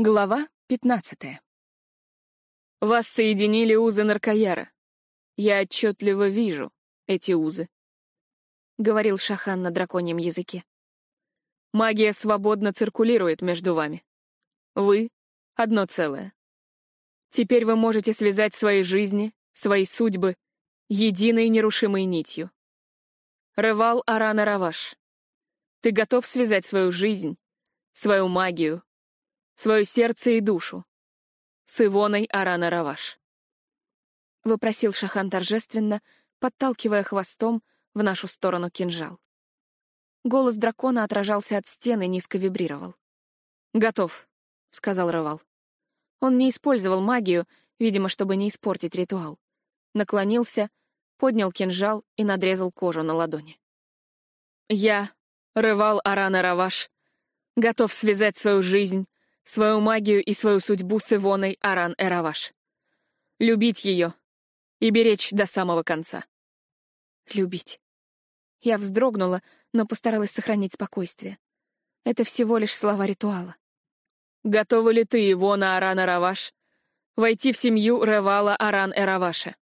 Глава пятнадцатая. Вас соединили узы наркояра. Я отчетливо вижу эти узы. Говорил Шахан на драконьем языке. Магия свободно циркулирует между вами. Вы — одно целое. Теперь вы можете связать свои жизни, свои судьбы единой нерушимой нитью. Рывал Арана Раваш. Ты готов связать свою жизнь, свою магию, свое сердце и душу с Ивоной Арана Раваш. Выпросил Шахан торжественно, подталкивая хвостом в нашу сторону кинжал. Голос дракона отражался от стены, низко вибрировал. «Готов», — сказал Рывал. Он не использовал магию, видимо, чтобы не испортить ритуал. Наклонился, поднял кинжал и надрезал кожу на ладони. «Я, Рывал Арана Раваш, готов связать свою жизнь свою магию и свою судьбу с Ивоной Аран Эраваш. Любить ее и беречь до самого конца. Любить. Я вздрогнула, но постаралась сохранить спокойствие. Это всего лишь слова ритуала. Готова ли ты, Ивона Аран Эраваш, войти в семью Ревала Аран Эраваша?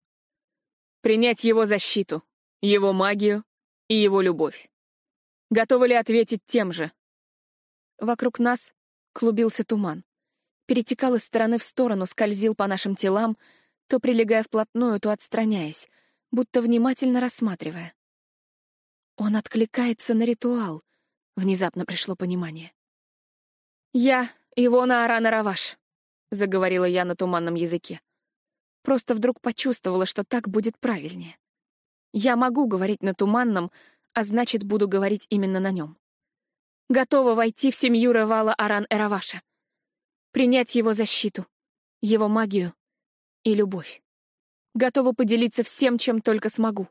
Принять его защиту, его магию и его любовь? Готовы ли ответить тем же? Вокруг нас клубился туман. Перетекал из стороны в сторону, скользил по нашим телам, то прилегая вплотную, то отстраняясь, будто внимательно рассматривая. Он откликается на ритуал, внезапно пришло понимание. «Я Ивона Арана Раваш», — заговорила я на туманном языке. Просто вдруг почувствовала, что так будет правильнее. Я могу говорить на туманном, а значит, буду говорить именно на нем готова войти в семью Ревала Аран Эраваша, принять его защиту, его магию и любовь. Готова поделиться всем, чем только смогу,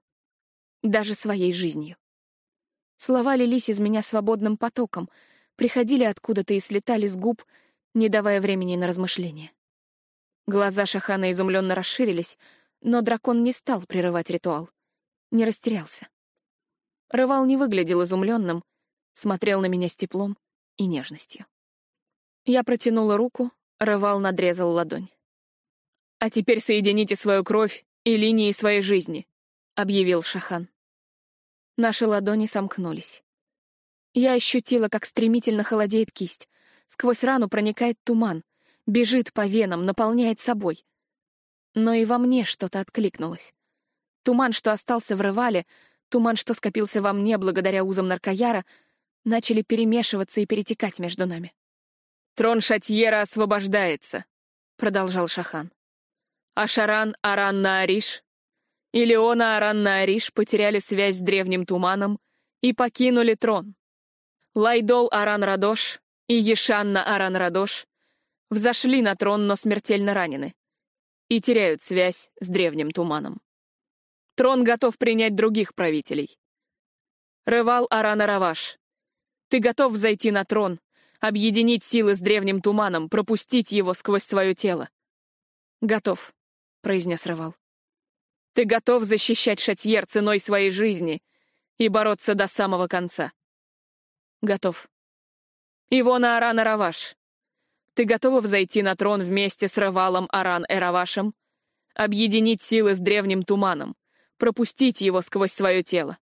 даже своей жизнью. Слова лились из меня свободным потоком, приходили откуда-то и слетали с губ, не давая времени на размышления. Глаза Шахана изумленно расширились, но дракон не стал прерывать ритуал, не растерялся. Рывал не выглядел изумленным, смотрел на меня с теплом и нежностью. Я протянула руку, Рывал надрезал ладонь. «А теперь соедините свою кровь и линии своей жизни», — объявил Шахан. Наши ладони сомкнулись. Я ощутила, как стремительно холодеет кисть. Сквозь рану проникает туман, бежит по венам, наполняет собой. Но и во мне что-то откликнулось. Туман, что остался в Рывале, туман, что скопился во мне благодаря узам наркояра — начали перемешиваться и перетекать между нами. «Трон Шатьера освобождается», — продолжал Шахан. «Ашаран Аран-Наариш и Леона Аран-Наариш потеряли связь с древним туманом и покинули трон. Лайдол Аран-Радош и Ешанна Аран-Радош взошли на трон, но смертельно ранены и теряют связь с древним туманом. Трон готов принять других правителей. Рывал Аран-Араваш, ты готов взойти на трон, объединить силы с древним туманом, пропустить его сквозь свое тело. Готов, произнес Рывал. Ты готов защищать Шатьер ценой своей жизни и бороться до самого конца. Готов. Ивона Аран Араваш. Ты готова взойти на трон вместе с Равалом Аран Эравашем, объединить силы с древним туманом, пропустить его сквозь свое тело?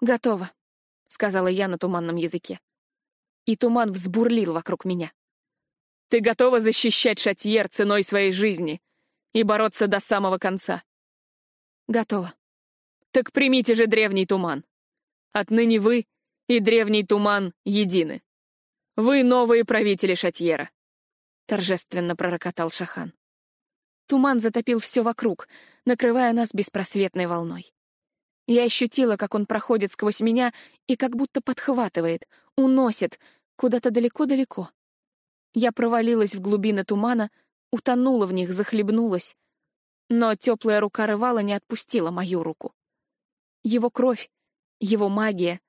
Готова. — сказала я на туманном языке. И туман взбурлил вокруг меня. «Ты готова защищать Шатьер ценой своей жизни и бороться до самого конца?» «Готова». «Так примите же древний туман. Отныне вы и древний туман едины. Вы новые правители Шатьера», — торжественно пророкотал Шахан. Туман затопил все вокруг, накрывая нас беспросветной волной. Я ощутила, как он проходит сквозь меня и как будто подхватывает, уносит куда-то далеко-далеко. Я провалилась в глубины тумана, утонула в них, захлебнулась. Но теплая рука рывала не отпустила мою руку. Его кровь, его магия,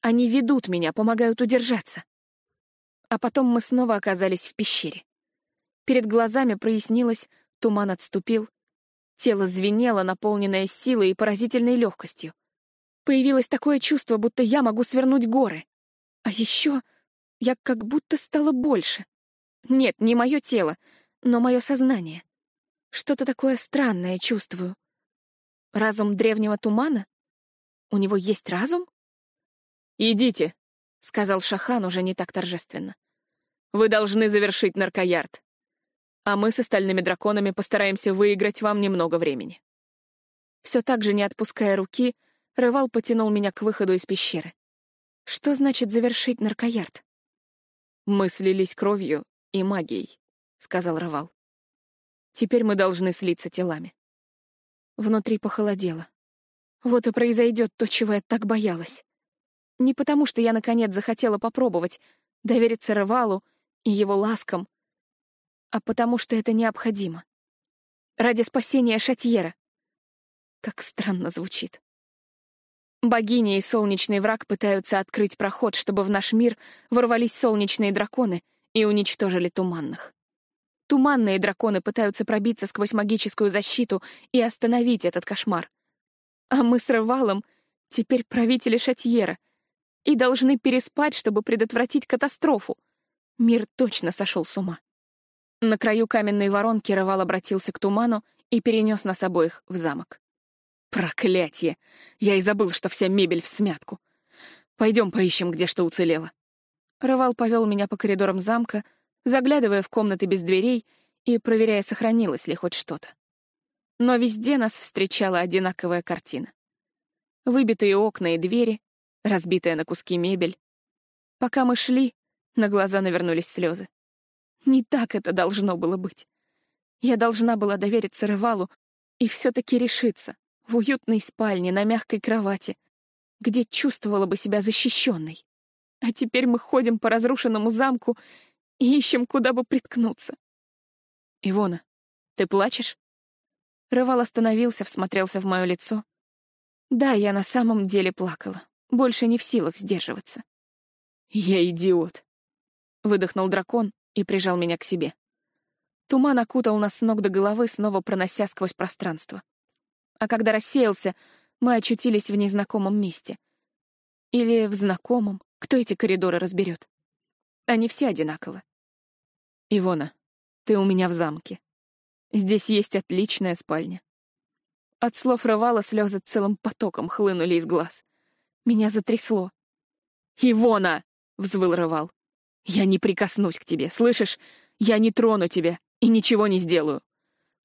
они ведут меня, помогают удержаться. А потом мы снова оказались в пещере. Перед глазами прояснилось, туман отступил, Тело звенело, наполненное силой и поразительной легкостью. Появилось такое чувство, будто я могу свернуть горы. А еще я как будто стала больше. Нет, не мое тело, но мое сознание. Что-то такое странное чувствую. Разум древнего тумана? У него есть разум? «Идите», — сказал Шахан уже не так торжественно. «Вы должны завершить наркоярд. А мы с остальными драконами постараемся выиграть вам немного времени». Все так же, не отпуская руки, Рывал потянул меня к выходу из пещеры. Что значит завершить наркоярд? «Мы слились кровью и магией», — сказал Рывал. «Теперь мы должны слиться телами». Внутри похолодело. Вот и произойдет то, чего я так боялась. Не потому, что я, наконец, захотела попробовать довериться Рывалу и его ласкам, а потому что это необходимо. Ради спасения Шатьера. Как странно звучит. Богиня и солнечный враг пытаются открыть проход, чтобы в наш мир ворвались солнечные драконы и уничтожили туманных. Туманные драконы пытаются пробиться сквозь магическую защиту и остановить этот кошмар. А мы с Рывалом теперь правители Шатьера и должны переспать, чтобы предотвратить катастрофу. Мир точно сошел с ума. На краю каменной воронки Рывал обратился к туману и перенес нас обоих в замок. Проклятье! Я и забыл, что вся мебель в смятку. Пойдем поищем, где что уцелело. Рывал повел меня по коридорам замка, заглядывая в комнаты без дверей и проверяя, сохранилось ли хоть что-то. Но везде нас встречала одинаковая картина. Выбитые окна и двери, разбитая на куски мебель. Пока мы шли, на глаза навернулись слезы. Не так это должно было быть. Я должна была довериться Рывалу и все-таки решиться, в уютной спальне на мягкой кровати, где чувствовала бы себя защищенной. А теперь мы ходим по разрушенному замку и ищем, куда бы приткнуться. «Ивона, ты плачешь?» Рывал остановился, всмотрелся в мое лицо. Да, я на самом деле плакала, больше не в силах сдерживаться. «Я идиот», — выдохнул дракон и прижал меня к себе. Туман окутал нас с ног до головы, снова пронося сквозь пространство а когда рассеялся, мы очутились в незнакомом месте. Или в знакомом, кто эти коридоры разберет. Они все одинаковы. «Ивона, ты у меня в замке. Здесь есть отличная спальня». От слов рвала слезы целым потоком хлынули из глаз. Меня затрясло. «Ивона!» — взвыл рывал. «Я не прикоснусь к тебе, слышишь? Я не трону тебя и ничего не сделаю.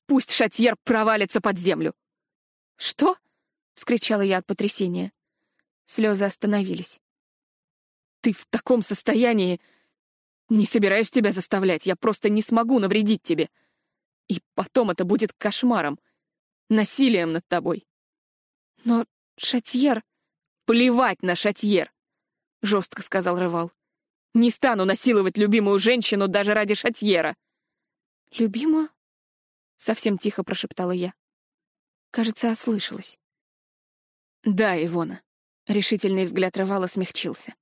Пусть Шатьер провалится под землю. «Что?» — вскричала я от потрясения. Слезы остановились. «Ты в таком состоянии! Не собираюсь тебя заставлять, я просто не смогу навредить тебе. И потом это будет кошмаром, насилием над тобой». «Но Шатьер...» «Плевать на Шатьер!» — жестко сказал Рывал. «Не стану насиловать любимую женщину даже ради Шатьера!» «Любимую?» — совсем тихо прошептала я. Кажется, ослышалась. «Да, Ивона». Решительный взгляд Рывала смягчился.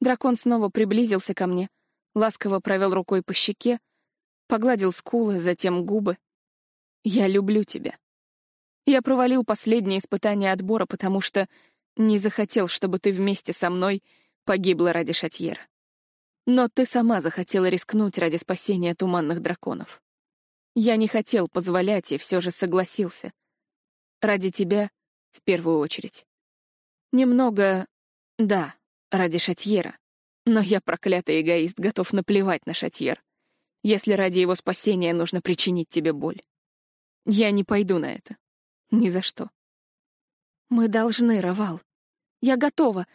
Дракон снова приблизился ко мне, ласково провел рукой по щеке, погладил скулы, затем губы. «Я люблю тебя». Я провалил последнее испытание отбора, потому что не захотел, чтобы ты вместе со мной погибла ради Шатьера. Но ты сама захотела рискнуть ради спасения туманных драконов. Я не хотел позволять и все же согласился — Ради тебя в первую очередь. Немного, да, ради Шатьера. Но я, проклятый эгоист, готов наплевать на Шатьер, если ради его спасения нужно причинить тебе боль. Я не пойду на это. Ни за что. Мы должны, Равал. Я готова.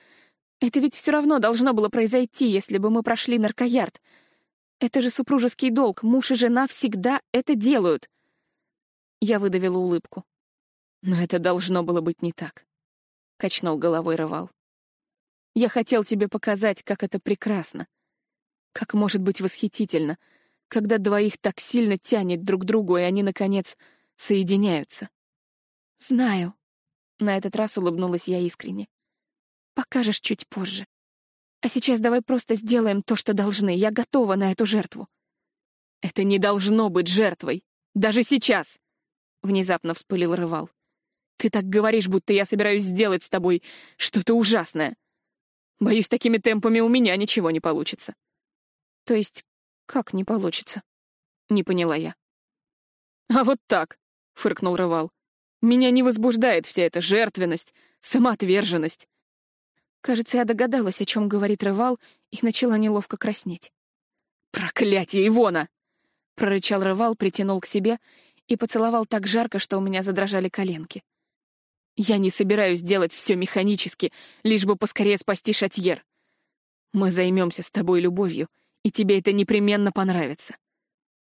Это ведь все равно должно было произойти, если бы мы прошли наркоярд. Это же супружеский долг. Муж и жена всегда это делают. Я выдавила улыбку. Но это должно было быть не так. Качнул головой Рывал. Я хотел тебе показать, как это прекрасно. Как может быть восхитительно, когда двоих так сильно тянет друг к другу, и они, наконец, соединяются. Знаю. На этот раз улыбнулась я искренне. Покажешь чуть позже. А сейчас давай просто сделаем то, что должны. Я готова на эту жертву. Это не должно быть жертвой. Даже сейчас. Внезапно вспылил Рывал. Ты так говоришь, будто я собираюсь сделать с тобой что-то ужасное. Боюсь, такими темпами у меня ничего не получится. То есть Как не получится? Не поняла я. А вот так, фыркнул Рывал. Меня не возбуждает вся эта жертвенность, самоотверженность. Кажется, я догадалась, о чем говорит Рывал, и начала неловко краснеть. «Проклятие, Ивона!» — прорычал Рывал, притянул к себе и поцеловал так жарко, что у меня задрожали коленки. «Я не собираюсь делать все механически, лишь бы поскорее спасти Шатьер. Мы займемся с тобой любовью, и тебе это непременно понравится.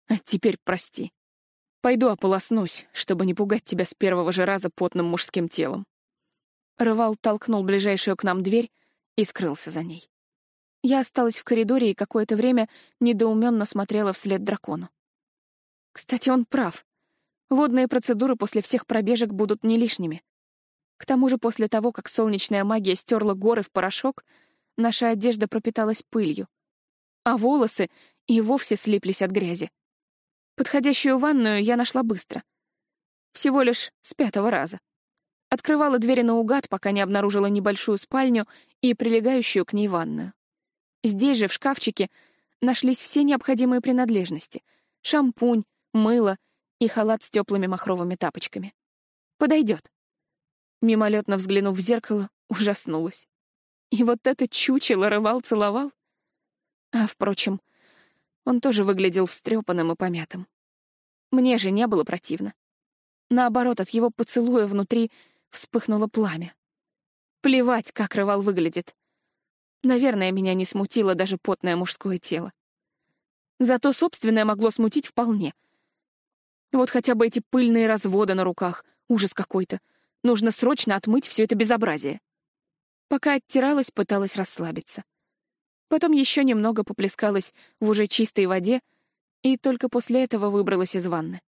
А теперь прости. Пойду ополоснусь, чтобы не пугать тебя с первого же раза потным мужским телом». Рывал толкнул ближайшую к нам дверь и скрылся за ней. Я осталась в коридоре и какое-то время недоуменно смотрела вслед дракону. Кстати, он прав. Водные процедуры после всех пробежек будут не лишними. К тому же после того, как солнечная магия стерла горы в порошок, наша одежда пропиталась пылью, а волосы и вовсе слиплись от грязи. Подходящую ванную я нашла быстро. Всего лишь с пятого раза. Открывала двери наугад, пока не обнаружила небольшую спальню и прилегающую к ней ванную. Здесь же, в шкафчике, нашлись все необходимые принадлежности — шампунь, мыло и халат с теплыми махровыми тапочками. Подойдет. Мимолетно взглянув в зеркало, ужаснулась. И вот это чучело рывал-целовал. А, впрочем, он тоже выглядел встрепанным и помятым. Мне же не было противно. Наоборот, от его поцелуя внутри вспыхнуло пламя. Плевать, как рывал выглядит. Наверное, меня не смутило даже потное мужское тело. Зато собственное могло смутить вполне. Вот хотя бы эти пыльные разводы на руках. Ужас какой-то. Нужно срочно отмыть все это безобразие. Пока оттиралась, пыталась расслабиться. Потом еще немного поплескалась в уже чистой воде и только после этого выбралась из ванны.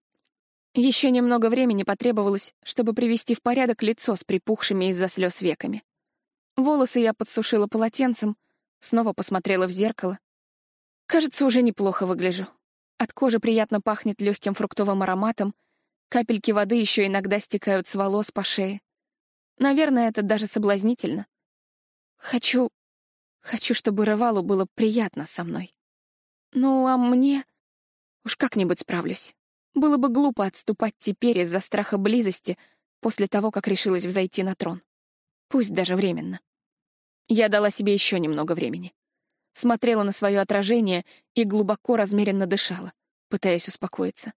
Еще немного времени потребовалось, чтобы привести в порядок лицо с припухшими из-за слез веками. Волосы я подсушила полотенцем, снова посмотрела в зеркало. Кажется, уже неплохо выгляжу. От кожи приятно пахнет легким фруктовым ароматом, капельки воды еще иногда стекают с волос по шее. Наверное, это даже соблазнительно. Хочу... Хочу, чтобы Рывалу было приятно со мной. Ну, а мне... Уж как-нибудь справлюсь. Было бы глупо отступать теперь из-за страха близости после того, как решилась взойти на трон. Пусть даже временно. Я дала себе еще немного времени. Смотрела на свое отражение и глубоко размеренно дышала, пытаясь успокоиться.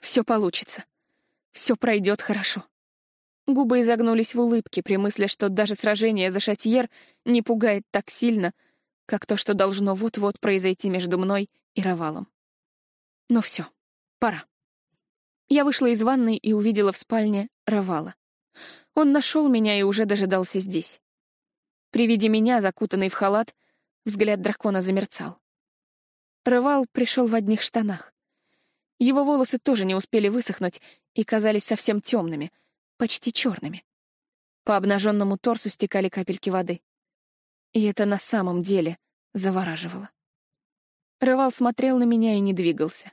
Все получится. Все пройдет хорошо. Губы изогнулись в улыбке при мысли, что даже сражение за Шатьер не пугает так сильно, как то, что должно вот-вот произойти между мной и Равалом. Ну все, пора. Я вышла из ванной и увидела в спальне Равала. Он нашел меня и уже дожидался здесь. При виде меня, закутанный в халат, взгляд дракона замерцал. Рывал пришел в одних штанах. Его волосы тоже не успели высохнуть и казались совсем темными, почти черными. По обнаженному торсу стекали капельки воды. И это на самом деле завораживало. Рывал смотрел на меня и не двигался.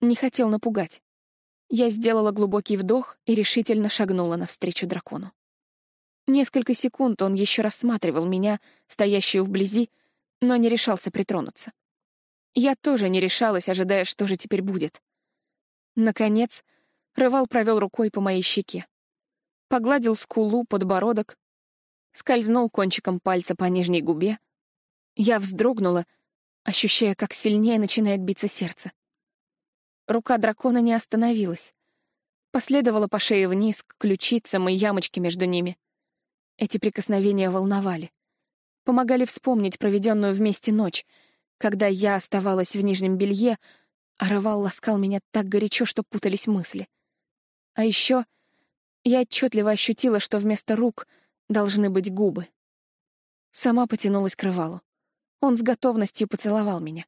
Не хотел напугать. Я сделала глубокий вдох и решительно шагнула навстречу дракону. Несколько секунд он еще рассматривал меня, стоящую вблизи, но не решался притронуться. Я тоже не решалась, ожидая, что же теперь будет. Наконец, Рывал провел рукой по моей щеке. Погладил скулу, подбородок, скользнул кончиком пальца по нижней губе. Я вздрогнула, ощущая, как сильнее начинает биться сердце. Рука дракона не остановилась. Последовала по шее вниз, к ключицам и ямочке между ними — эти прикосновения волновали. Помогали вспомнить проведенную вместе ночь, когда я оставалась в нижнем белье, а Рывал ласкал меня так горячо, что путались мысли. А еще я отчетливо ощутила, что вместо рук должны быть губы. Сама потянулась к Рывалу. Он с готовностью поцеловал меня.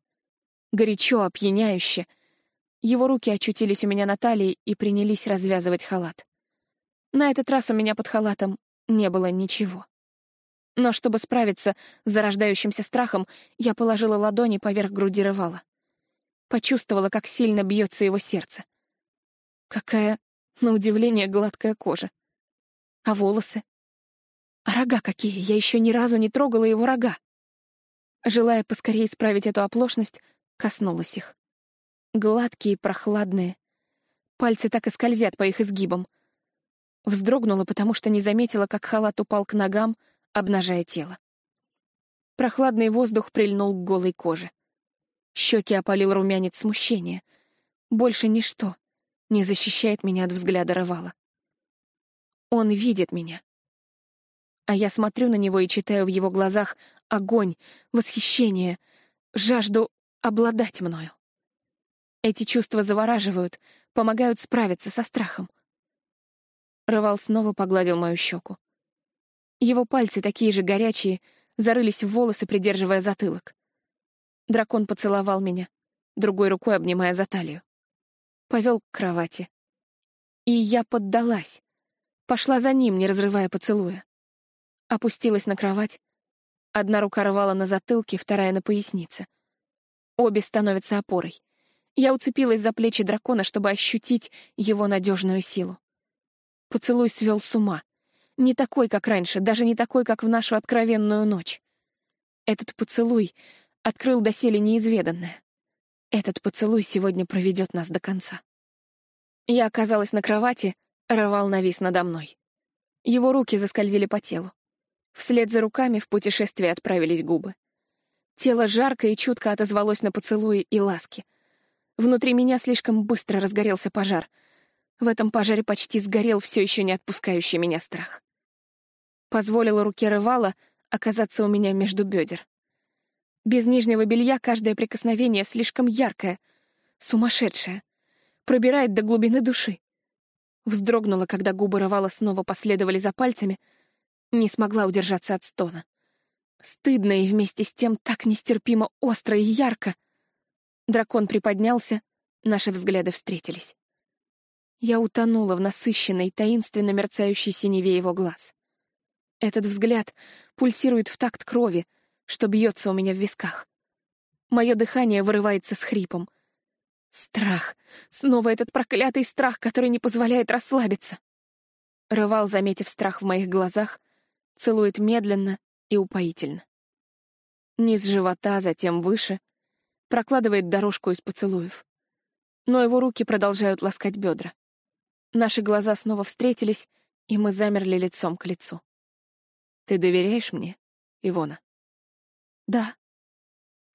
Горячо, опьяняюще. Его руки очутились у меня на талии и принялись развязывать халат. На этот раз у меня под халатом не было ничего. Но чтобы справиться с зарождающимся страхом, я положила ладони поверх груди Рывала. Почувствовала, как сильно бьется его сердце. Какая, на удивление, гладкая кожа. А волосы? А рога какие? Я еще ни разу не трогала его рога. Желая поскорее исправить эту оплошность, Коснулась их. Гладкие, прохладные. Пальцы так и скользят по их изгибам. Вздрогнула, потому что не заметила, как халат упал к ногам, обнажая тело. Прохладный воздух прильнул к голой коже. Щеки опалил румянец смущения. Больше ничто не защищает меня от взгляда Рывала. Он видит меня. А я смотрю на него и читаю в его глазах огонь, восхищение, жажду обладать мною. Эти чувства завораживают, помогают справиться со страхом. Рывал снова погладил мою щеку. Его пальцы, такие же горячие, зарылись в волосы, придерживая затылок. Дракон поцеловал меня, другой рукой обнимая за талию. Повел к кровати. И я поддалась. Пошла за ним, не разрывая поцелуя. Опустилась на кровать. Одна рука рвала на затылке, вторая — на пояснице. Обе становятся опорой. Я уцепилась за плечи дракона, чтобы ощутить его надежную силу. Поцелуй свел с ума. Не такой, как раньше, даже не такой, как в нашу откровенную ночь. Этот поцелуй открыл доселе неизведанное. Этот поцелуй сегодня проведет нас до конца. Я оказалась на кровати, Рывал навис надо мной. Его руки заскользили по телу. Вслед за руками в путешествие отправились губы. Тело жарко и чутко отозвалось на поцелуи и ласки. Внутри меня слишком быстро разгорелся пожар. В этом пожаре почти сгорел все еще не отпускающий меня страх. Позволила руке Рывала оказаться у меня между бедер. Без нижнего белья каждое прикосновение слишком яркое, сумасшедшее, пробирает до глубины души. Вздрогнула, когда губы Рывала снова последовали за пальцами, не смогла удержаться от стона. Стыдно и вместе с тем так нестерпимо остро и ярко. Дракон приподнялся, наши взгляды встретились. Я утонула в насыщенной, таинственно мерцающей синеве его глаз. Этот взгляд пульсирует в такт крови, что бьется у меня в висках. Мое дыхание вырывается с хрипом — Страх. Снова этот проклятый страх, который не позволяет расслабиться. Рывал, заметив страх в моих глазах, целует медленно и упоительно. Низ живота, затем выше, прокладывает дорожку из поцелуев. Но его руки продолжают ласкать бедра. Наши глаза снова встретились, и мы замерли лицом к лицу. «Ты доверяешь мне, Ивона?» «Да».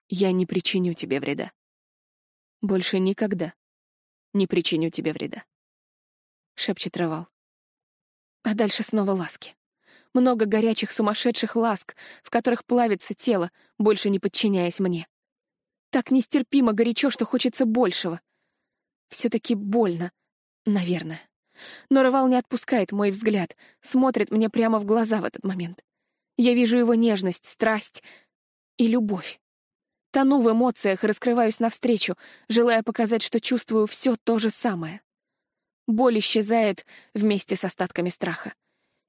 «Я не причиню тебе вреда». Больше никогда не причиню тебе вреда. Шепчет Рывал. А дальше снова ласки. Много горячих сумасшедших ласк, в которых плавится тело, больше не подчиняясь мне. Так нестерпимо горячо, что хочется большего. Все-таки больно, наверное. Но Рывал не отпускает мой взгляд, смотрит мне прямо в глаза в этот момент. Я вижу его нежность, страсть и любовь. Тону в эмоциях и раскрываюсь навстречу, желая показать, что чувствую все то же самое. Боль исчезает вместе с остатками страха.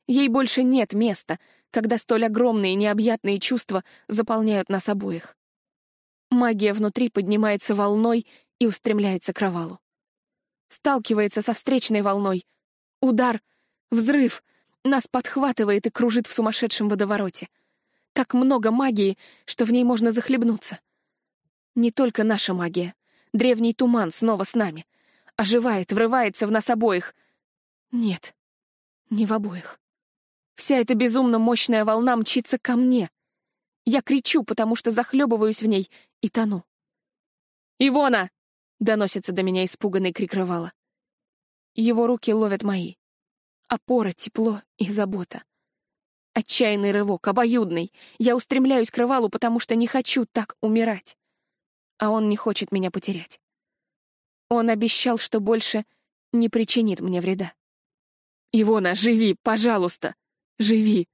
Ей больше нет места, когда столь огромные необъятные чувства заполняют нас обоих. Магия внутри поднимается волной и устремляется к провалу. Сталкивается со встречной волной. Удар, взрыв, нас подхватывает и кружит в сумасшедшем водовороте. Так много магии, что в ней можно захлебнуться. Не только наша магия. Древний туман снова с нами. Оживает, врывается в нас обоих. Нет, не в обоих. Вся эта безумно мощная волна мчится ко мне. Я кричу, потому что захлебываюсь в ней и тону. «Ивона!» — доносится до меня испуганный крик рывала. Его руки ловят мои. Опора, тепло и забота. Отчаянный рывок, обоюдный. Я устремляюсь к рывалу, потому что не хочу так умирать а он не хочет меня потерять. Он обещал, что больше не причинит мне вреда. «Ивона, живи, пожалуйста! Живи!»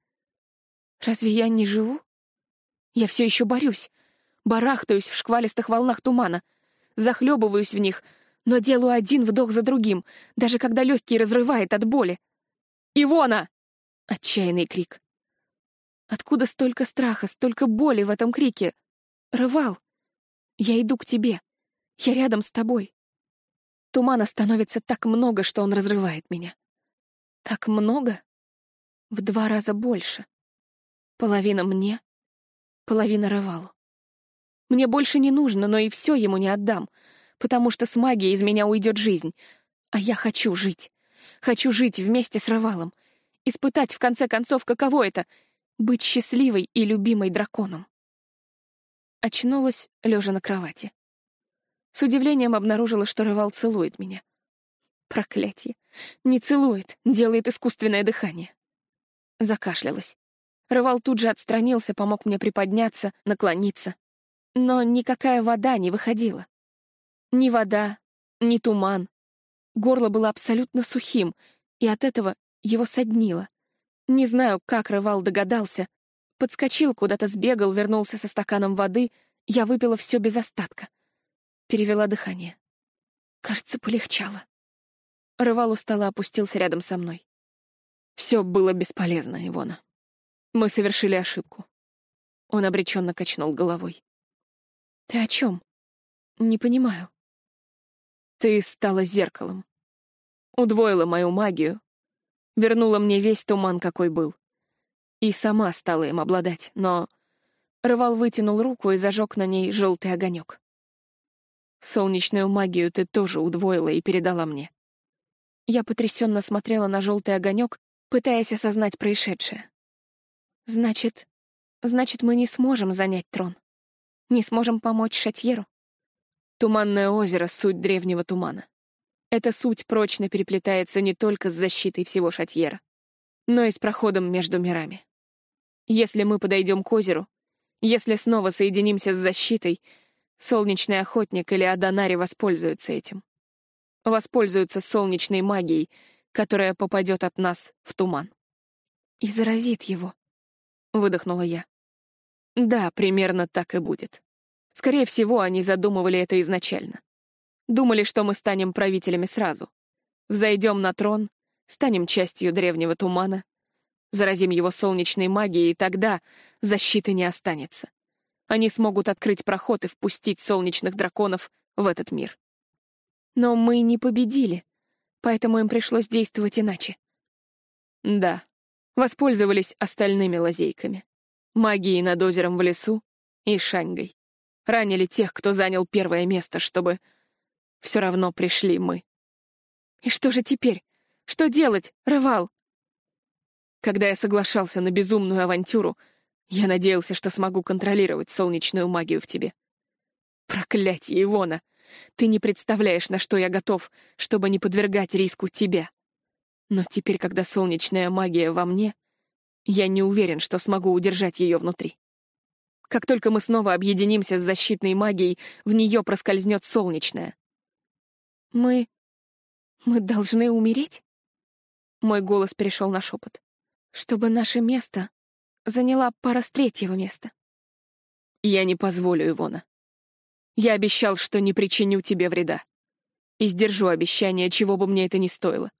Разве я не живу? Я все еще борюсь, барахтаюсь в шквалистых волнах тумана, захлебываюсь в них, но делаю один вдох за другим, даже когда легкий разрывает от боли. «Ивона!» — отчаянный крик. Откуда столько страха, столько боли в этом крике? Рывал. Я иду к тебе. Я рядом с тобой. Тумана становится так много, что он разрывает меня. Так много? В два раза больше. Половина мне, половина Рывалу. Мне больше не нужно, но и все ему не отдам, потому что с магией из меня уйдет жизнь. А я хочу жить. Хочу жить вместе с Равалом. Испытать, в конце концов, каково это — быть счастливой и любимой драконом. Очнулась, лежа на кровати. С удивлением обнаружила, что Рывал целует меня. Проклятие. Не целует, делает искусственное дыхание. Закашлялась. Рывал тут же отстранился, помог мне приподняться, наклониться. Но никакая вода не выходила. Ни вода, ни туман. Горло было абсолютно сухим, и от этого его соднило. Не знаю, как Рывал догадался. Подскочил, куда-то сбегал, вернулся со стаканом воды. Я выпила все без остатка. Перевела дыхание. Кажется, полегчало. Рывал устало опустился рядом со мной. Все было бесполезно, Ивона. Мы совершили ошибку. Он обреченно качнул головой. Ты о чем? Не понимаю. Ты стала зеркалом. Удвоила мою магию. Вернула мне весь туман, какой был. И сама стала им обладать, но... Рывал вытянул руку и зажег на ней желтый огонек. Солнечную магию ты тоже удвоила и передала мне. Я потрясенно смотрела на желтый огонек, пытаясь осознать происшедшее. Значит, значит, мы не сможем занять трон. Не сможем помочь Шатьеру. Туманное озеро — суть древнего тумана. Эта суть прочно переплетается не только с защитой всего Шатьера, но и с проходом между мирами. Если мы подойдем к озеру, если снова соединимся с защитой, солнечный охотник или Аданари воспользуются этим воспользуются солнечной магией, которая попадет от нас в туман. «И заразит его», — выдохнула я. «Да, примерно так и будет. Скорее всего, они задумывали это изначально. Думали, что мы станем правителями сразу. Взойдем на трон, станем частью древнего тумана, заразим его солнечной магией, и тогда защиты не останется. Они смогут открыть проход и впустить солнечных драконов в этот мир. Но мы не победили, поэтому им пришлось действовать иначе. Да, воспользовались остальными лазейками. Магией над озером в лесу и Шаньгой. Ранили тех, кто занял первое место, чтобы... Все равно пришли мы. И что же теперь? Что делать, Рывал? Когда я соглашался на безумную авантюру, я надеялся, что смогу контролировать солнечную магию в тебе. Проклятье, Ивона! Ты не представляешь, на что я готов, чтобы не подвергать риску тебя. Но теперь, когда солнечная магия во мне, я не уверен, что смогу удержать ее внутри. Как только мы снова объединимся с защитной магией, в нее проскользнет солнечная. Мы... мы должны умереть? Мой голос перешел на шепот. Чтобы наше место заняла пара с третьего места. Я не позволю, Ивона. Я обещал, что не причиню тебе вреда. И сдержу обещание, чего бы мне это ни стоило.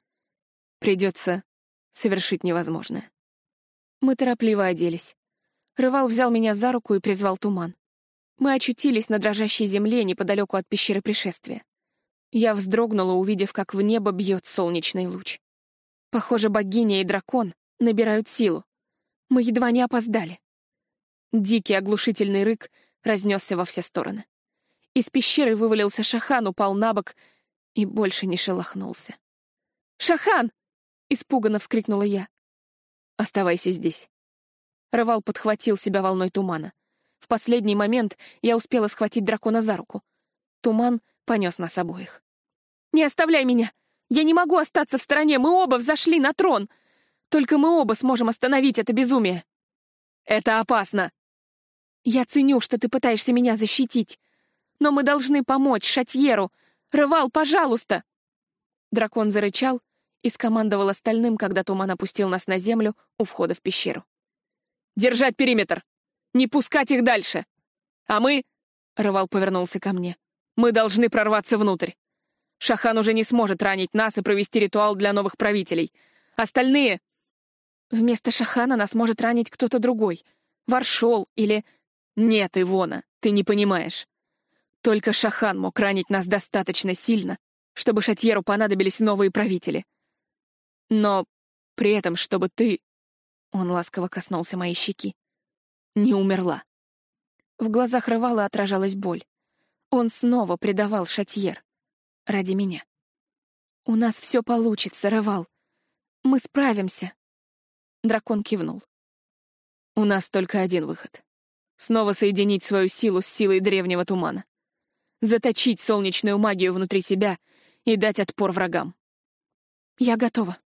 Придется совершить невозможное. Мы торопливо оделись. Рывал взял меня за руку и призвал туман. Мы очутились на дрожащей земле неподалеку от пещеры пришествия. Я вздрогнула, увидев, как в небо бьет солнечный луч. Похоже, богиня и дракон набирают силу. Мы едва не опоздали. Дикий оглушительный рык разнесся во все стороны. Из пещеры вывалился Шахан, упал на бок и больше не шелохнулся. «Шахан!» — испуганно вскрикнула я. «Оставайся здесь». Рывал подхватил себя волной тумана. В последний момент я успела схватить дракона за руку. Туман понес нас обоих. «Не оставляй меня! Я не могу остаться в стороне! Мы оба взошли на трон! Только мы оба сможем остановить это безумие!» «Это опасно!» «Я ценю, что ты пытаешься меня защитить. Но мы должны помочь Шатьеру! Рывал, пожалуйста!» Дракон зарычал и скомандовал остальным, когда туман опустил нас на землю у входа в пещеру. «Держать периметр! Не пускать их дальше! А мы...» — Рывал повернулся ко мне. «Мы должны прорваться внутрь. Шахан уже не сможет ранить нас и провести ритуал для новых правителей. Остальные...» «Вместо Шахана нас может ранить кто-то другой. Варшол или...» «Нет, Ивона, ты не понимаешь. Только Шахан мог ранить нас достаточно сильно, чтобы Шатьеру понадобились новые правители. Но при этом, чтобы ты... Он ласково коснулся моей щеки. Не умерла. В глазах Рывала отражалась боль. Он снова предавал Шатьер. Ради меня. «У нас все получится, Рывал. Мы справимся». Дракон кивнул. «У нас только один выход. Снова соединить свою силу с силой древнего тумана. Заточить солнечную магию внутри себя и дать отпор врагам. Я готова.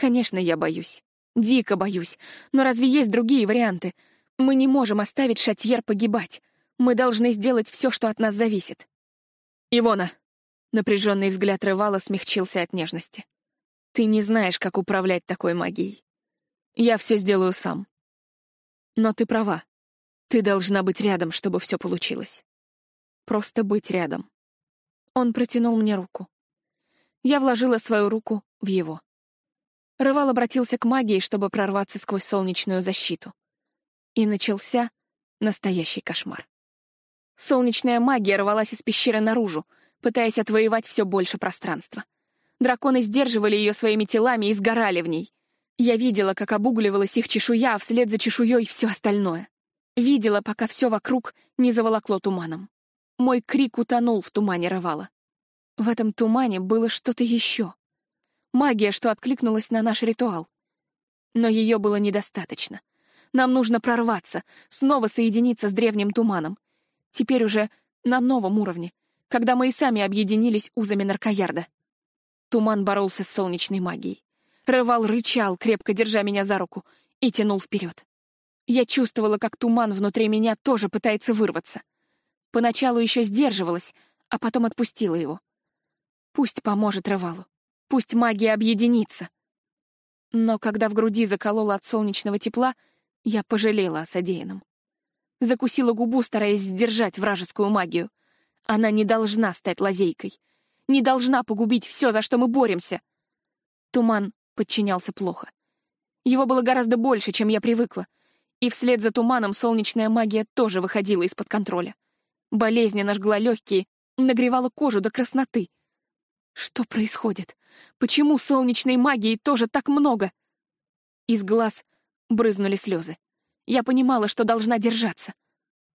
Конечно, я боюсь. Дико боюсь. Но разве есть другие варианты? Мы не можем оставить Шатьер погибать. Мы должны сделать все, что от нас зависит. Ивона. Напряженный взгляд Рывала смягчился от нежности. Ты не знаешь, как управлять такой магией. Я все сделаю сам. Но ты права. Ты должна быть рядом, чтобы все получилось. Просто быть рядом. Он протянул мне руку. Я вложила свою руку в его. Рывал обратился к магии, чтобы прорваться сквозь солнечную защиту. И начался настоящий кошмар. Солнечная магия рвалась из пещеры наружу, пытаясь отвоевать все больше пространства. Драконы сдерживали ее своими телами и сгорали в ней. Я видела, как обугливалась их чешуя, а вслед за чешуей все остальное. Видела, пока все вокруг не заволокло туманом. Мой крик утонул в тумане рвала. В этом тумане было что-то еще. Магия, что откликнулась на наш ритуал. Но ее было недостаточно. Нам нужно прорваться, снова соединиться с древним туманом. Теперь уже на новом уровне, когда мы и сами объединились узами наркоярда. Туман боролся с солнечной магией. Рывал рычал, крепко держа меня за руку, и тянул вперед. Я чувствовала, как туман внутри меня тоже пытается вырваться. Поначалу еще сдерживалась, а потом отпустила его. Пусть поможет Рывалу. Пусть магия объединится. Но когда в груди заколола от солнечного тепла, я пожалела о содеянном. Закусила губу, стараясь сдержать вражескую магию. Она не должна стать лазейкой. Не должна погубить все, за что мы боремся. Туман подчинялся плохо. Его было гораздо больше, чем я привыкла. И вслед за туманом солнечная магия тоже выходила из-под контроля. Болезненно жгла легкие, нагревала кожу до красноты. Что происходит? Почему солнечной магии тоже так много? Из глаз брызнули слезы. Я понимала, что должна держаться.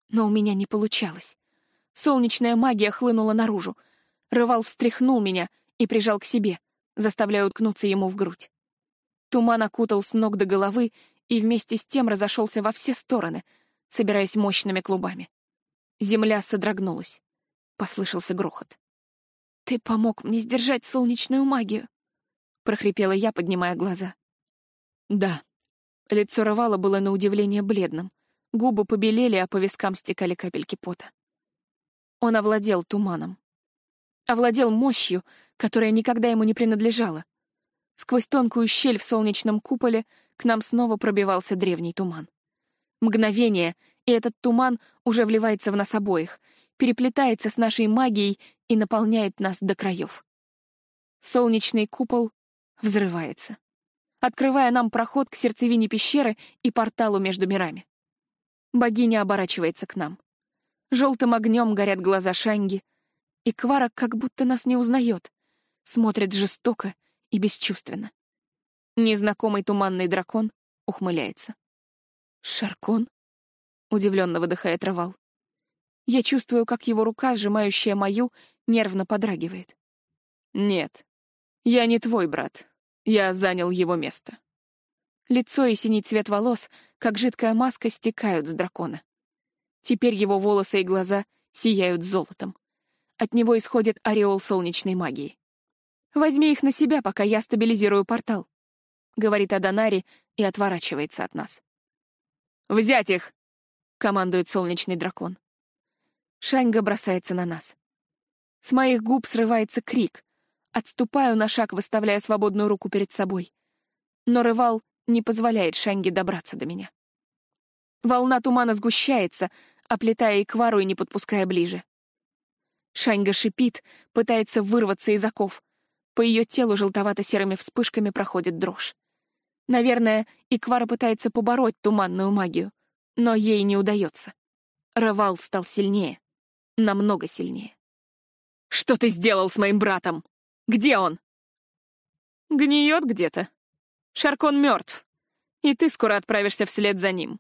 Но у меня не получалось. Солнечная магия хлынула наружу. Рывал встряхнул меня и прижал к себе, заставляя уткнуться ему в грудь. Туман окутал с ног до головы и вместе с тем разошелся во все стороны, собираясь мощными клубами. Земля содрогнулась. Послышался грохот. «Ты помог мне сдержать солнечную магию», — прохрипела я, поднимая глаза. «Да». Лицо Рывала было на удивление бледным. Губы побелели, а по вискам стекали капельки пота. Он овладел туманом. Овладел мощью, которая никогда ему не принадлежала. Сквозь тонкую щель в солнечном куполе к нам снова пробивался древний туман. Мгновение, и этот туман уже вливается в нас обоих, переплетается с нашей магией и наполняет нас до краев. Солнечный купол взрывается, открывая нам проход к сердцевине пещеры и порталу между мирами. Богиня оборачивается к нам. Желтым огнем горят глаза Шанги, и Квара как будто нас не узнает, смотрит жестоко и бесчувственно. Незнакомый туманный дракон ухмыляется. «Шаркон?» — удивленно выдыхает Равал. Я чувствую, как его рука, сжимающая мою, нервно подрагивает. «Нет, я не твой брат. Я занял его место». Лицо и синий цвет волос, как жидкая маска, стекают с дракона. Теперь его волосы и глаза сияют золотом. От него исходит ореол солнечной магии. «Возьми их на себя, пока я стабилизирую портал», — говорит Аданари и отворачивается от нас. «Взять их!» — командует солнечный дракон. Шаньга бросается на нас. С моих губ срывается крик. Отступаю на шаг, выставляя свободную руку перед собой. Но Рывал не позволяет Шаньге добраться до меня. Волна тумана сгущается, оплетая Иквару и не подпуская ближе. Шаньга шипит, пытается вырваться из оков. По ее телу желтовато-серыми вспышками проходит дрожь. Наверное, Иквара пытается побороть туманную магию, но ей не удается. Рывал стал сильнее. Намного сильнее. «Что ты сделал с моим братом? Где он?» «Гниет где-то. Шаркон мертв, и ты скоро отправишься вслед за ним».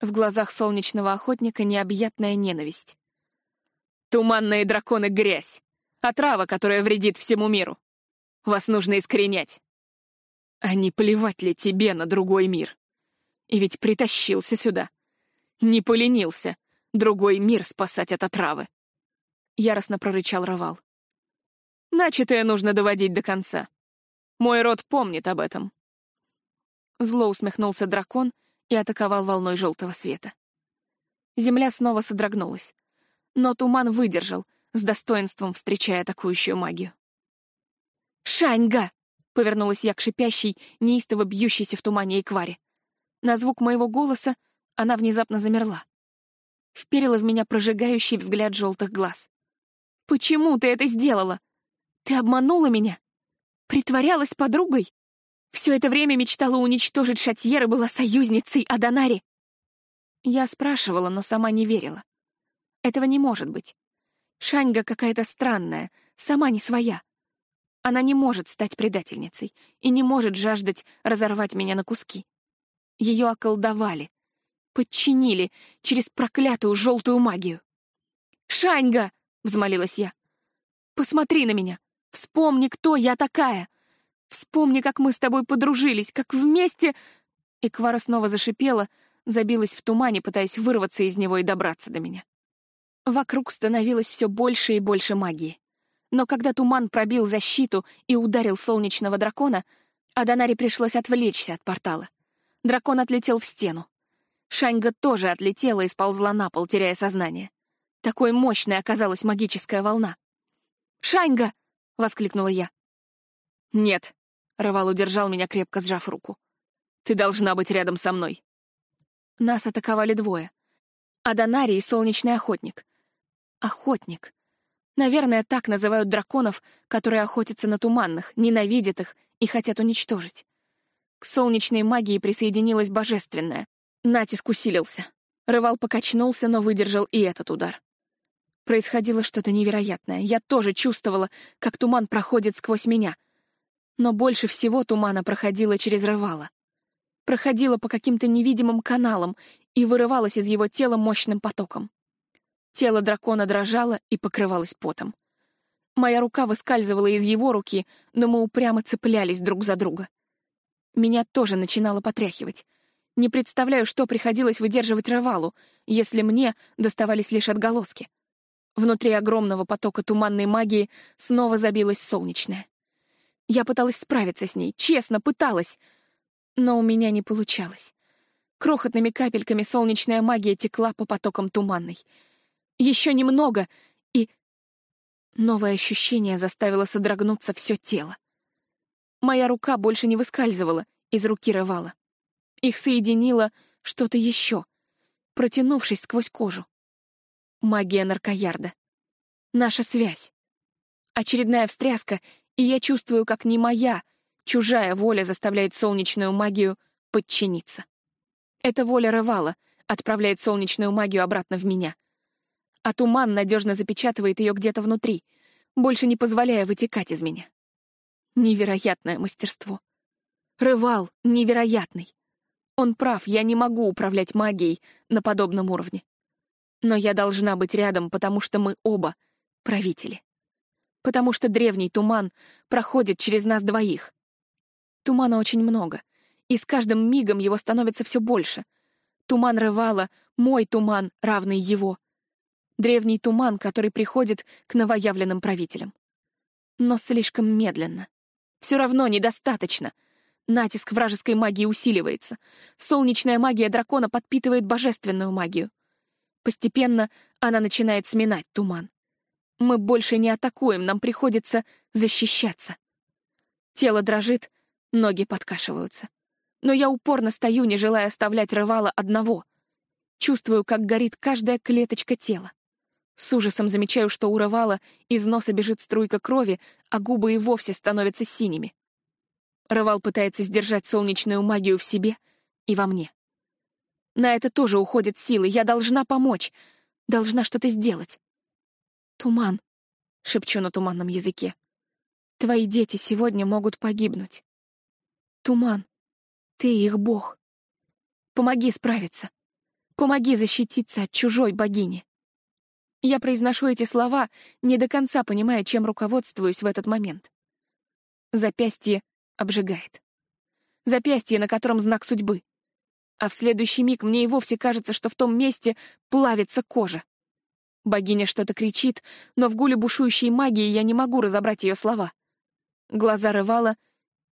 В глазах солнечного охотника необъятная ненависть. Туманные драконы — грязь. Отрава, которая вредит всему миру. Вас нужно искоренять. А не плевать ли тебе на другой мир? И ведь притащился сюда. Не поленился другой мир спасать от отравы. Яростно прорычал Равал. Начатое нужно доводить до конца. Мой род помнит об этом. Зло усмехнулся дракон и атаковал волной желтого света. Земля снова содрогнулась. Но туман выдержал, с достоинством встречая атакующую магию. «Шаньга!» — повернулась я к шипящей, неистово бьющейся в тумане Экваре. На звук моего голоса она внезапно замерла. Вперила в меня прожигающий взгляд желтых глаз. «Почему ты это сделала? Ты обманула меня? Притворялась подругой? Все это время мечтала уничтожить Шатьер и была союзницей Аданари?» Я спрашивала, но сама не верила. Этого не может быть. Шаньга какая-то странная, сама не своя. Она не может стать предательницей и не может жаждать разорвать меня на куски. Ее околдовали, подчинили через проклятую желтую магию. «Шаньга!» — взмолилась я. «Посмотри на меня! Вспомни, кто я такая! Вспомни, как мы с тобой подружились, как вместе...» И Квара снова зашипела, забилась в тумане, пытаясь вырваться из него и добраться до меня. Вокруг становилось все больше и больше магии. Но когда туман пробил защиту и ударил солнечного дракона, Аданаре пришлось отвлечься от портала. Дракон отлетел в стену. Шаньга тоже отлетела и сползла на пол, теряя сознание. Такой мощной оказалась магическая волна. «Шаньга!» — воскликнула я. «Нет», — Рывал удержал меня, крепко сжав руку. «Ты должна быть рядом со мной». Нас атаковали двое. Аданари и солнечный охотник. Охотник. Наверное, так называют драконов, которые охотятся на туманных, ненавидят их и хотят уничтожить. К солнечной магии присоединилась божественная. Натиск усилился. Рывал покачнулся, но выдержал и этот удар. Происходило что-то невероятное. Я тоже чувствовала, как туман проходит сквозь меня. Но больше всего тумана проходило через Рывала. Проходило по каким-то невидимым каналам и вырывалось из его тела мощным потоком. Тело дракона дрожало и покрывалось потом. Моя рука выскальзывала из его руки, но мы упрямо цеплялись друг за друга. Меня тоже начинало потряхивать. Не представляю, что приходилось выдерживать Равалу, если мне доставались лишь отголоски. Внутри огромного потока туманной магии снова забилась солнечная. Я пыталась справиться с ней, честно пыталась, но у меня не получалось. Крохотными капельками солнечная магия текла по потокам туманной — еще немного, и... Новое ощущение заставило содрогнуться все тело. Моя рука больше не выскальзывала из руки рывала. Их соединило что-то еще, протянувшись сквозь кожу. Магия наркоярда. Наша связь. Очередная встряска, и я чувствую, как не моя, чужая воля заставляет солнечную магию подчиниться. Эта воля рывала, отправляет солнечную магию обратно в меня — а туман надежно запечатывает ее где-то внутри, больше не позволяя вытекать из меня. Невероятное мастерство. Рывал невероятный. Он прав, я не могу управлять магией на подобном уровне. Но я должна быть рядом, потому что мы оба правители. Потому что древний туман проходит через нас двоих. Тумана очень много, и с каждым мигом его становится все больше. Туман рывала, мой туман, равный его — древний туман, который приходит к новоявленным правителям. Но слишком медленно. Все равно недостаточно. Натиск вражеской магии усиливается. Солнечная магия дракона подпитывает божественную магию. Постепенно она начинает сминать туман. Мы больше не атакуем, нам приходится защищаться. Тело дрожит, ноги подкашиваются. Но я упорно стою, не желая оставлять рывала одного. Чувствую, как горит каждая клеточка тела. С ужасом замечаю, что у Рывала из носа бежит струйка крови, а губы и вовсе становятся синими. Рывал пытается сдержать солнечную магию в себе и во мне. На это тоже уходят силы, я должна помочь, должна что-то сделать. «Туман», — шепчу на туманном языке, — «твои дети сегодня могут погибнуть. Туман, ты их бог. Помоги справиться. Помоги защититься от чужой богини. Я произношу эти слова, не до конца понимая, чем руководствуюсь в этот момент. Запястье обжигает. Запястье, на котором знак судьбы. А в следующий миг мне и вовсе кажется, что в том месте плавится кожа. Богиня что-то кричит, но в гуле бушующей магии я не могу разобрать ее слова. Глаза рывала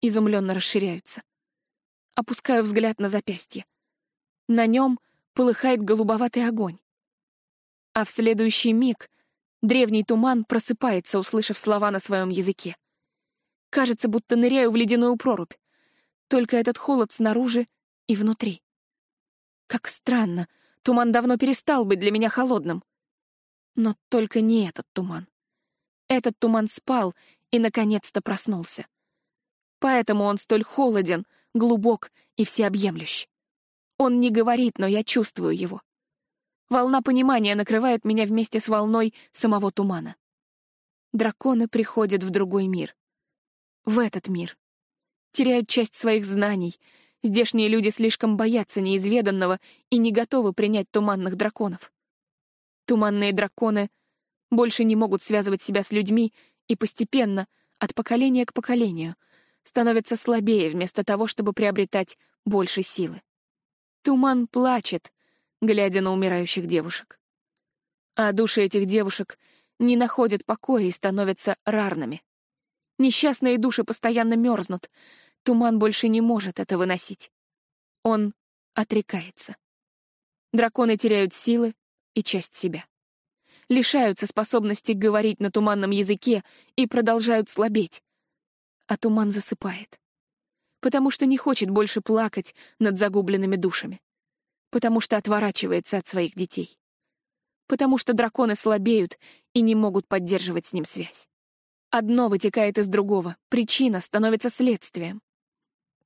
изумленно расширяются. Опускаю взгляд на запястье. На нем полыхает голубоватый огонь. А в следующий миг древний туман просыпается, услышав слова на своем языке. Кажется, будто ныряю в ледяную прорубь. Только этот холод снаружи и внутри. Как странно, туман давно перестал быть для меня холодным. Но только не этот туман. Этот туман спал и, наконец-то, проснулся. Поэтому он столь холоден, глубок и всеобъемлющ. Он не говорит, но я чувствую его. Волна понимания накрывает меня вместе с волной самого тумана. Драконы приходят в другой мир. В этот мир. Теряют часть своих знаний. Здешние люди слишком боятся неизведанного и не готовы принять туманных драконов. Туманные драконы больше не могут связывать себя с людьми и постепенно, от поколения к поколению, становятся слабее вместо того, чтобы приобретать больше силы. Туман плачет, глядя на умирающих девушек. А души этих девушек не находят покоя и становятся рарными. Несчастные души постоянно мерзнут, туман больше не может это выносить. Он отрекается. Драконы теряют силы и часть себя. Лишаются способности говорить на туманном языке и продолжают слабеть. А туман засыпает. Потому что не хочет больше плакать над загубленными душами потому что отворачивается от своих детей. Потому что драконы слабеют и не могут поддерживать с ним связь. Одно вытекает из другого, причина становится следствием.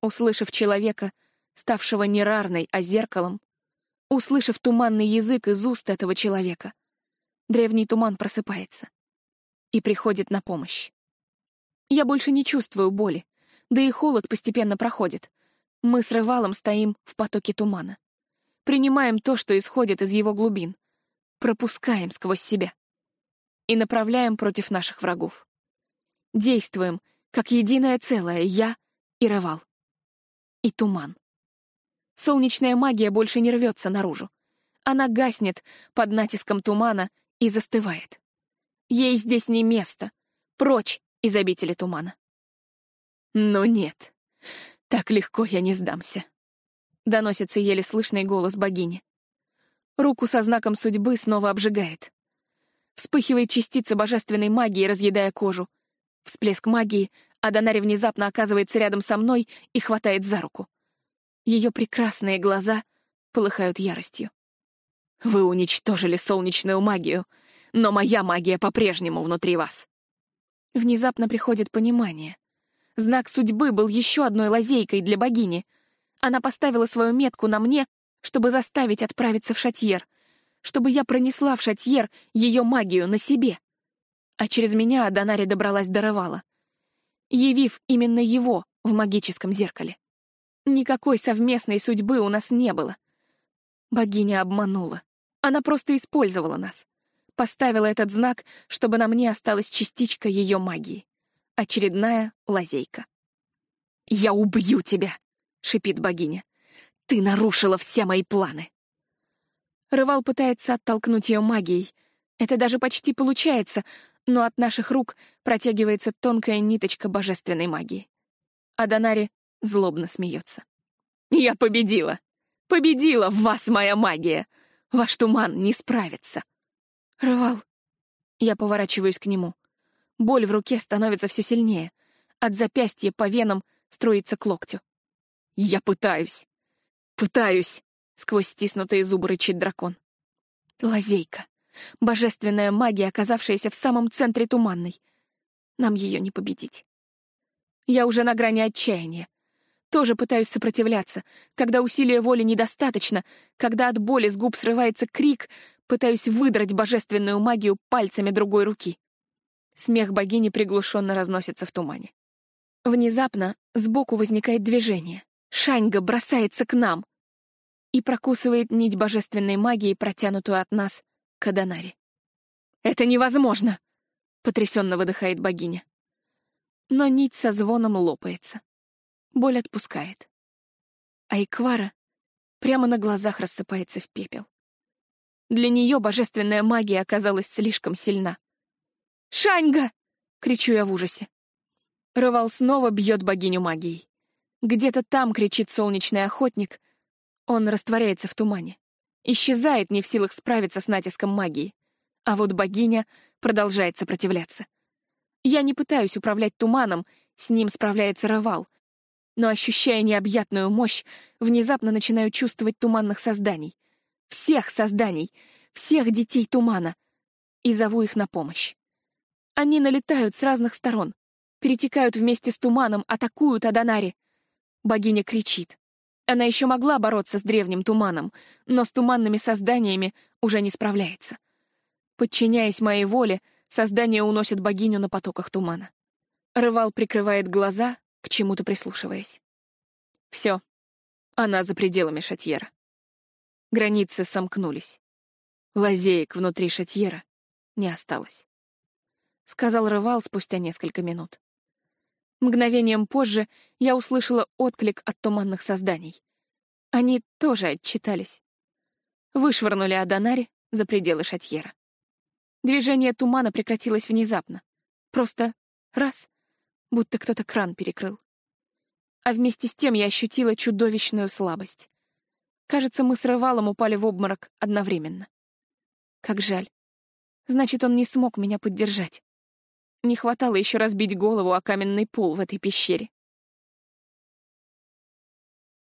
Услышав человека, ставшего не рарной, а зеркалом, услышав туманный язык из уст этого человека, древний туман просыпается и приходит на помощь. Я больше не чувствую боли, да и холод постепенно проходит. Мы с Рывалом стоим в потоке тумана. Принимаем то, что исходит из его глубин. Пропускаем сквозь себя. И направляем против наших врагов. Действуем, как единое целое я и Ревал. И туман. Солнечная магия больше не рвется наружу. Она гаснет под натиском тумана и застывает. Ей здесь не место. Прочь из обители тумана. Но нет, так легко я не сдамся. — доносится еле слышный голос богини. Руку со знаком судьбы снова обжигает. Вспыхивает частица божественной магии, разъедая кожу. Всплеск магии, а Донари внезапно оказывается рядом со мной и хватает за руку. Ее прекрасные глаза полыхают яростью. «Вы уничтожили солнечную магию, но моя магия по-прежнему внутри вас». Внезапно приходит понимание. Знак судьбы был еще одной лазейкой для богини — она поставила свою метку на мне, чтобы заставить отправиться в Шатьер, чтобы я пронесла в Шатьер ее магию на себе. А через меня Аданари добралась до Ревала, явив именно его в магическом зеркале. Никакой совместной судьбы у нас не было. Богиня обманула. Она просто использовала нас. Поставила этот знак, чтобы на мне осталась частичка ее магии. Очередная лазейка. «Я убью тебя!» — шипит богиня. «Ты нарушила все мои планы!» Рывал пытается оттолкнуть ее магией. Это даже почти получается, но от наших рук протягивается тонкая ниточка божественной магии. А Донари злобно смеется. «Я победила! Победила в вас моя магия! Ваш туман не справится!» «Рывал!» Я поворачиваюсь к нему. Боль в руке становится все сильнее. От запястья по венам струится к локтю. «Я пытаюсь! Пытаюсь!» — сквозь стиснутые зубы рычит дракон. Лазейка. Божественная магия, оказавшаяся в самом центре туманной. Нам ее не победить. Я уже на грани отчаяния. Тоже пытаюсь сопротивляться. Когда усилия воли недостаточно, когда от боли с губ срывается крик, пытаюсь выдрать божественную магию пальцами другой руки. Смех богини приглушенно разносится в тумане. Внезапно сбоку возникает движение. Шаньга бросается к нам. и прокусывает нить божественной магии, протянутую от нас к Аданаре. «Это невозможно!» — потрясенно выдыхает богиня. Но нить со звоном лопается. Боль отпускает. А Иквара прямо на глазах рассыпается в пепел. Для нее божественная магия оказалась слишком сильна. «Шаньга!» — кричу я в ужасе. Рывал снова бьет богиню магией. Где-то там кричит солнечный охотник. Он растворяется в тумане. Исчезает, не в силах справиться с натиском магии. А вот богиня продолжает сопротивляться. Я не пытаюсь управлять туманом, с ним справляется Рывал. Но, ощущая необъятную мощь, внезапно начинаю чувствовать туманных созданий. Всех созданий, всех детей тумана. И зову их на помощь. Они налетают с разных сторон перетекают вместе с туманом, атакуют Аданари. Богиня кричит. Она еще могла бороться с древним туманом, но с туманными созданиями уже не справляется. Подчиняясь моей воле, создание уносит богиню на потоках тумана. Рывал прикрывает глаза, к чему-то прислушиваясь. Все. Она за пределами Шатьера. Границы сомкнулись. Лазеек внутри Шатьера не осталось. Сказал Рывал спустя несколько минут. Мгновением позже я услышала отклик от туманных созданий. Они тоже отчитались. Вышвырнули Аданари за пределы Шатьера. Движение тумана прекратилось внезапно. Просто раз, будто кто-то кран перекрыл. А вместе с тем я ощутила чудовищную слабость. Кажется, мы с Рывалом упали в обморок одновременно. Как жаль. Значит, он не смог меня поддержать. Не хватало еще разбить голову о каменный пол в этой пещере.